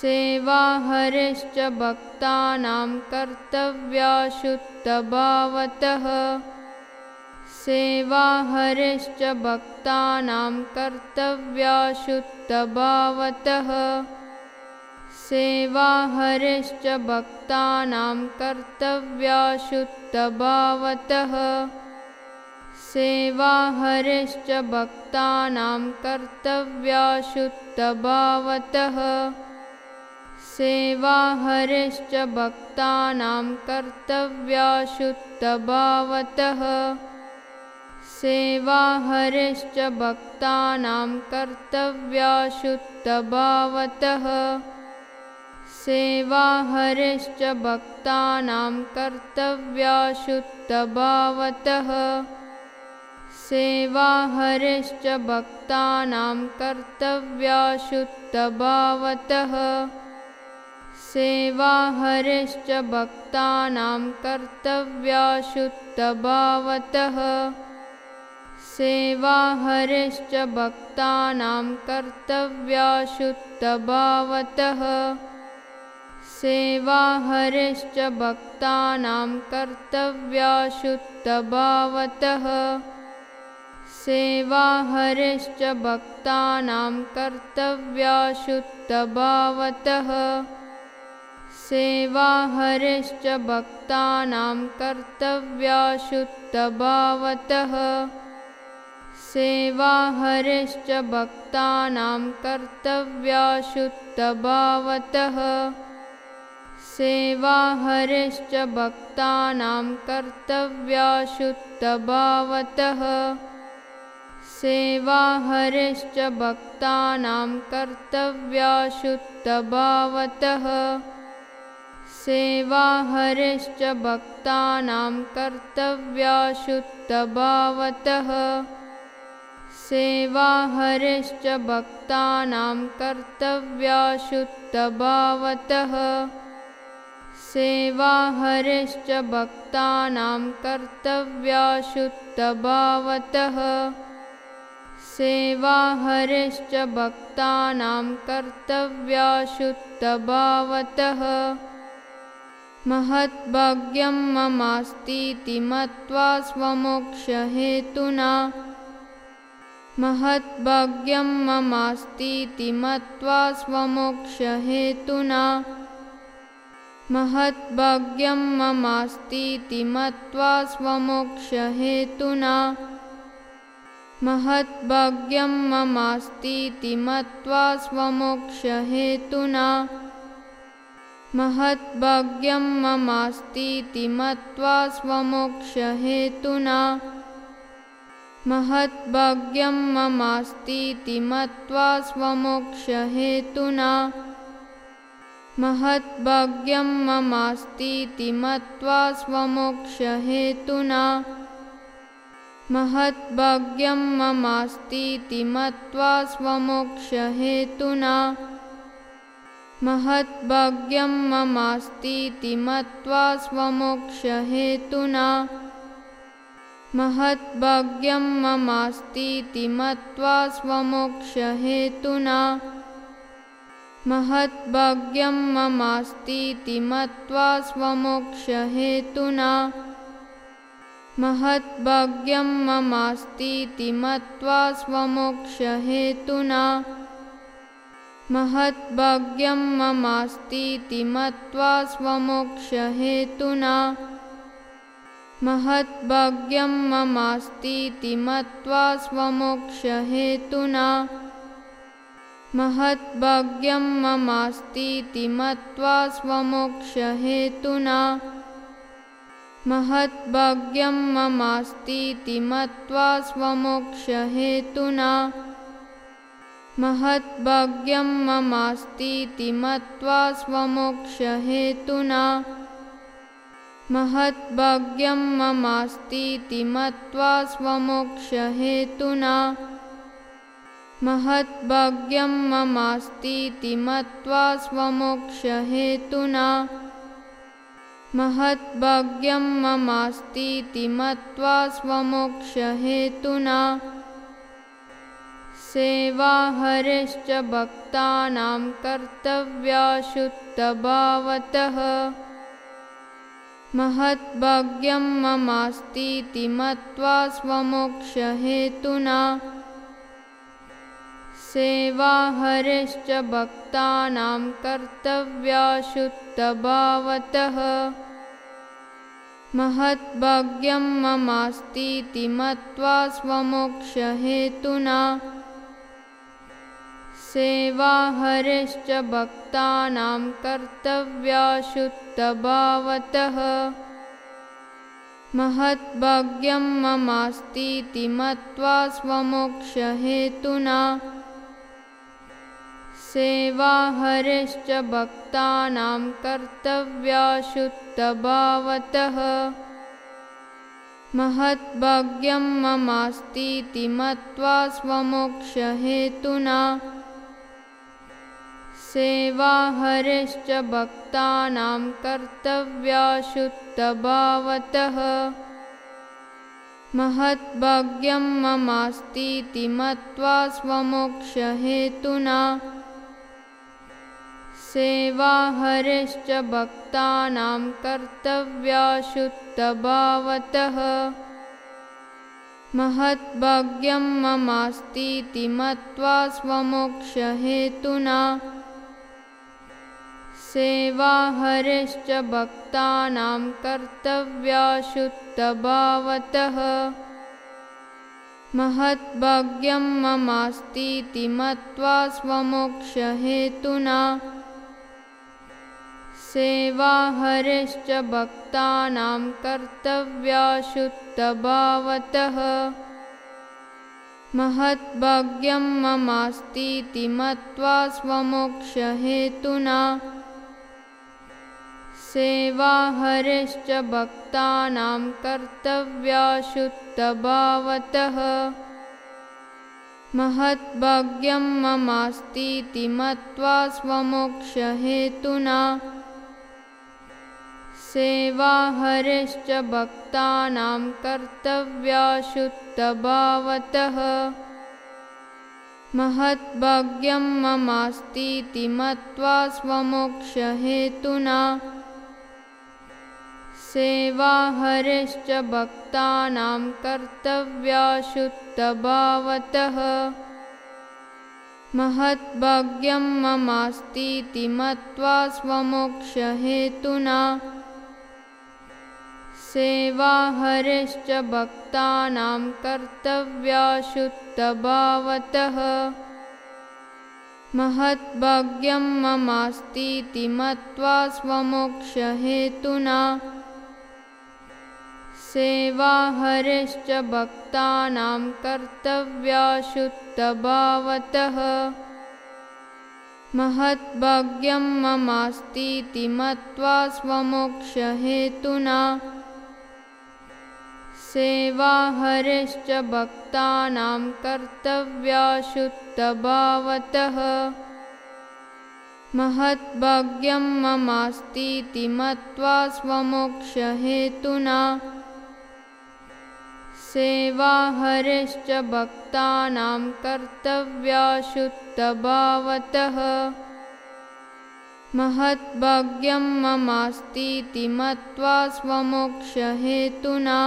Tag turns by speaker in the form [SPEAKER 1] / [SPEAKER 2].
[SPEAKER 1] सेवा हरिश्च भक्तानां कर्तव्या शुद्धभावतः सेवा हरिश्च भक्तानां कर्तव्या शुद्धभावतः सेवा हरिश्च भक्तानां कर्तव्या शुद्धभावतः सेवा हरिश्च भक्तानां कर्तव्या शुद्धभावतः सेवा हरिश्च भक्तानां कर्तव्या शुद्धभावतः सेवा हरिश्च भक्तानां कर्तव्या शुद्धभावतः सेवा हरिश्च भक्तानां कर्तव्या शुद्धभावतः सेवा हरिश्च भक्तानां कर्तव्या शुद्धभावतः सेवा हरिश्च भक्तानां कर्तव्या शुद्धभावतः सेवा हरिश्च भक्तानां कर्तव्या शुद्धभावतः सेवा हरिश्च भक्तानां कर्तव्या शुद्धभावतः सेवा हरिश्च भक्तानां कर्तव्या शुद्धभावतः सेवा हरिश्च भक्तानां कर्तव्या शुद्धभावतः सेवा हरिश्च भक्तानां कर्तव्या शुद्धभावतः सेवा हरिश्च भक्तानां कर्तव्या शुद्धभावतः सेवा हरिश्च भक्तानां कर्तव्या शुद्धभावतः सेवा हरिश्च भक्तानां कर्तव्या शुद्धभावतः सेवा हरिश्च भक्तानां कर्तव्या शुद्धभावतः सेवा हरिश्च भक्तानां कर्तव्या शुद्धभावतः सेवा हरिश्च भक्तानां कर्तव्या शुद्धभावतः महद्भाग्यं ममास्तीति मत्वा स्वमोक्षहेतुना। महद्भाग्यं ममास्तीति मत्वा स्वमोक्षहेतुना। महद्भाग्यं ममास्तीति मत्वा स्वमोक्षहेतुना। महद्भाग्यं ममास्तीति मत्वा स्वमोक्षहेतुना महद्भाग्यं ममास्तीति मत्वा स्वमोक्षहेतुना। महद्भाग्यं ममास्तीति मत्वा स्वमोक्षहेतुना। महद्भाग्यं ममास्तीति मत्वा स्वमोक्षहेतुना। महद्भाग्यं ममास्तीति मत्वा स्वमोक्षहेतुना महद्भाग्यं ममास्तीति मत्वा स्वमोक्षहेतुना। महद्भाग्यं ममास्तीति मत्वा स्वमोक्षहेतुना। महद्भाग्यं ममास्तीति मत्वा स्वमोक्षहेतुना। महद्भाग्यं ममास्तीति मत्वा स्वमोक्षहेतुना महद्भाग्यं ममास्तीति मत्वा स्वमोक्षहेतुना। महद्भाग्यं ममास्तीति मत्वा स्वमोक्षहेतुना। महद्भाग्यं ममास्तीति मत्वा स्वमोक्षहेतुना। महद्भाग्यं ममास्तीति मत्वा स्वमोक्षहेतुना महद्भाग्यं ममास्तीति मत्वा स्वमोक्षहेतुना। महद्भाग्यं ममास्तीति मत्वा स्वमोक्षहेतुना। महद्भाग्यं ममास्तीति मत्वा स्वमोक्षहेतुना। महद्भाग्यं ममास्तीति मत्वा स्वमोक्षहेतुना सेवाहरिश्च भक् भक्तानां कर्तव्या शुद्धभावतः महद्भाग्यं ममास्तीति मत्वा स्वमोक्षहेतुना। सेवा हरिश्च भक्तानां कर्तव्या शुद्धभावतः महद्भाग्यं ममास्तीति मत्वा स्वमोक्षहेतुना सेवा हरिश्च भक्तानां कर्तव्या शुद्धभावतः महद्भाग्यं ममास्तीति मत्वा स्वमोक्षहेतुना। सेवा हरिश्च भक्तानां कर्तव्या शुद्धभावतः महद्भाग्यं ममास्तीति मत्वा स्वमोक्षहेतुना सेवा हरिश्च भक्तानां कर्तव्या शुद्धभावतः महद्भाग्यं ममास्तीति मत्वा स्वमोक्षहेतुना। सेवा हरिश्च भक्तानां कर्तव्या शुद्धभावतः महद्भाग्यं ममास्तीति मत्वा स्वमोक्षहेतुना सेवा हरिश्च भक्तानां कर्तव्या शुद्धभावतः महद्भाग्यं ममास्तीति मत्वा स्वमोक्षहेतुना। सेवा हरिश्च भक्तानां कर्तव्या शुद्धभावतः महद्भाग्यं ममास्तीति मत्वा स्वमोक्षहेतुना सेवा हरिश्च भक्तानां कर्तव्या शुद्धभावतः महद्भाग्यं ममास्तीति मत्वा स्वमोक्षहेतुना। सेवा हरिश्च भक्तानां कर्तव्या शुद्धभावतः महद्भाग्यं ममास्तीति मत्वा स्वमोक्षहेतुना सेवा हरिश्च भक्तानां कर्तव्या शुद्धभावतः महद्भाग्यं ममास्तीति मत्वा स्वमोक्षहेतुना। सेवा हरिश्च भक्तानां कर्तव्या शुद्धभावतः महद्भाग्यं ममास्तीति मत्वा स्वमोक्षहेतुना सेवा हरिश्च भक्तानां कर्तव्या शुद्धभावतः महद्भाग्यं ममास्तीति मत्वा स्वमोक्षहेतुना। सेवा हरिश्च भक्तानां कर्तव्या शुद्धभावतः महद्भाग्यं ममास्तीति मत्वा स्वमोक्षहेतुना सेवा हरिश्च भक्तानां कर्तव्या शुद्धभावतः महद्भाग्यं ममास्तीति मत्वा स्वमोक्षहेतुना